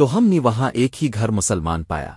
تو ہم نے وہاں ایک ہی گھر مسلمان پایا۔